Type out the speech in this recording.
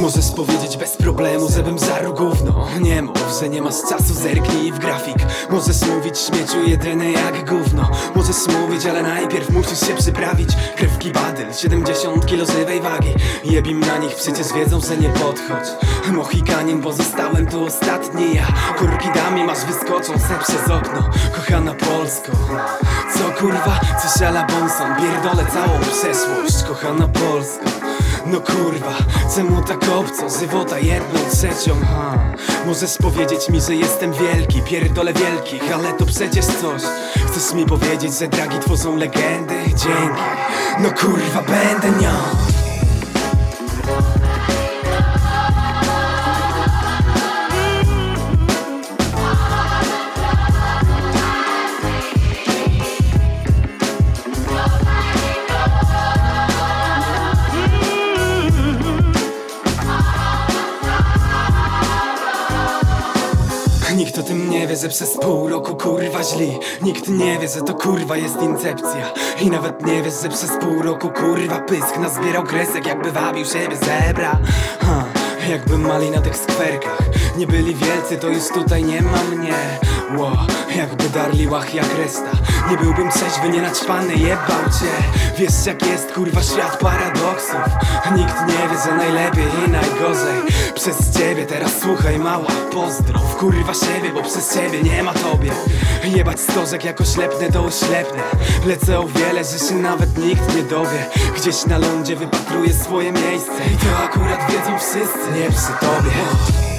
Możesz powiedzieć bez problemu, żebym zaru gówno. Nie mów, że nie masz czasu, zerknij w grafik. Możesz mówić śmieciu jedyny jak gówno. Możesz mówić, ale najpierw musisz się przyprawić. Krewki badyl, 70 kilo żywej wagi. Jebim na nich, przecież wiedzą, że nie podchodź. Mohikanin, bo zostałem tu ostatni ja. Kurki damie masz wyskoczą przez okno. Kochana Polsko Co kurwa, co szala Bonson? Pierdolę całą przeszłość, kochana Polsko no kurwa, czemu tak obco? Żywota jedną trzecią, ha. Możesz powiedzieć mi, że jestem wielki Pierdolę wielkich, ale to przecież coś. Chcesz mi powiedzieć, że dragi tworzą legendy? Dzięki. No kurwa, będę nią Nikt o tym nie wie, że przez pół roku kurwa źli. Nikt nie wie, że to kurwa jest incepcja. I nawet nie wiesz, że przez pół roku kurwa pysk Nazbierał kresek, jakby wabił siebie zebra ha, Jakby mali na tych skwerkach. Nie byli wielcy, to już tutaj nie ma mnie. Ło, jakby darli łach jak resta. Nie byłbym trzeźwy, nie naćpany, jebał cię. Wiesz jak jest kurwa świat paradoksów. Nikt nie wie, że najlepiej i najgorzej. Przez ciebie teraz słuchaj mała Pozdrow, kurwa siebie, bo przez ciebie nie ma tobie. Jebać stożek jako ślepnę to oślepnę Lecę o wiele, że się nawet nikt nie dowie. Gdzieś na lądzie wypatruję swoje miejsce. I to akurat wiedzą wszyscy, nie przy tobie